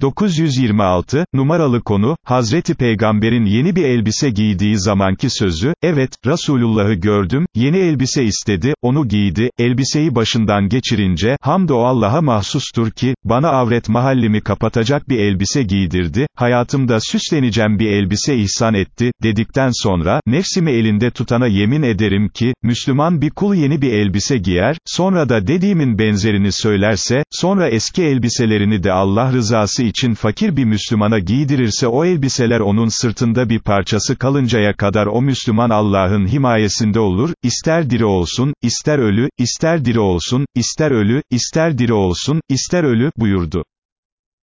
926, numaralı konu, Hazreti Peygamber'in yeni bir elbise giydiği zamanki sözü, evet, Resulullah'ı gördüm, yeni elbise istedi, onu giydi, elbiseyi başından geçirince, hamd o Allah'a mahsustur ki, bana avret mahallimi kapatacak bir elbise giydirdi, hayatımda süsleneceğim bir elbise ihsan etti, dedikten sonra, nefsimi elinde tutana yemin ederim ki, Müslüman bir kul yeni bir elbise giyer, sonra da dediğimin benzerini söylerse, sonra eski elbiselerini de Allah rızası için fakir bir Müslümana giydirirse o elbiseler onun sırtında bir parçası kalıncaya kadar o Müslüman Allah'ın himayesinde olur, ister diri olsun, ister ölü, ister diri olsun, ister ölü, ister diri olsun, ister ölü, buyurdu.